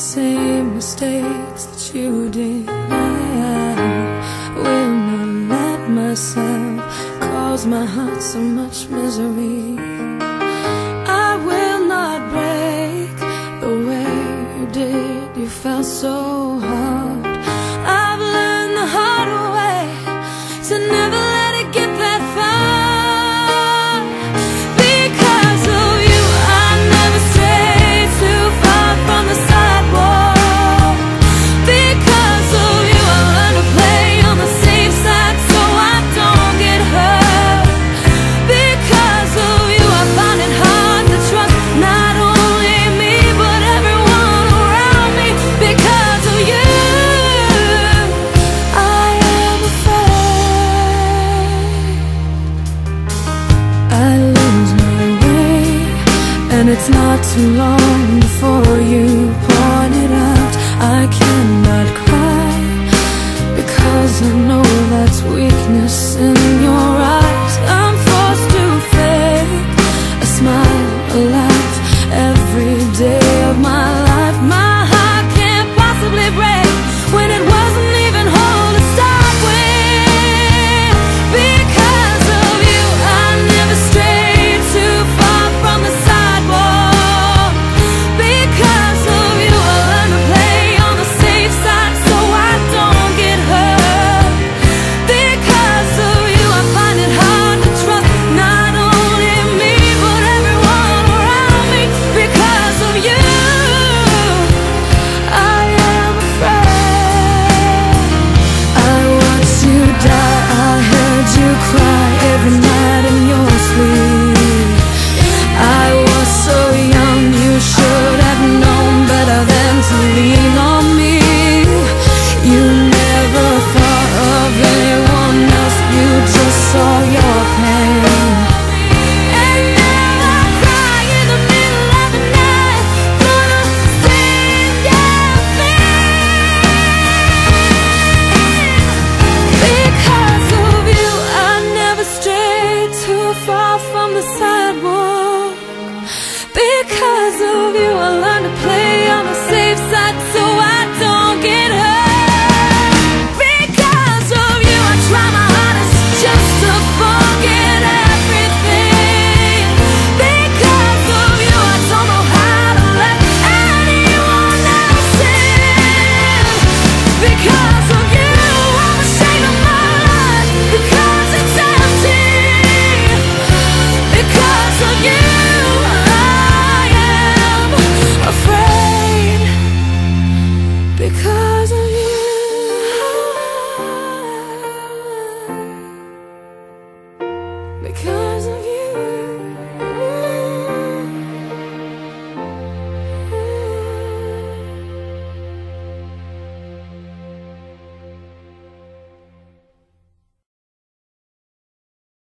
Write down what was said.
same mistakes that you did. I will not let myself cause my heart so much misery. I will not break the way you did. You felt so hard. It's not too long before you point it out. I cannot cry Because I know that's weakness in your eyes. I'm forced to fake a smile, a laugh Every day of my life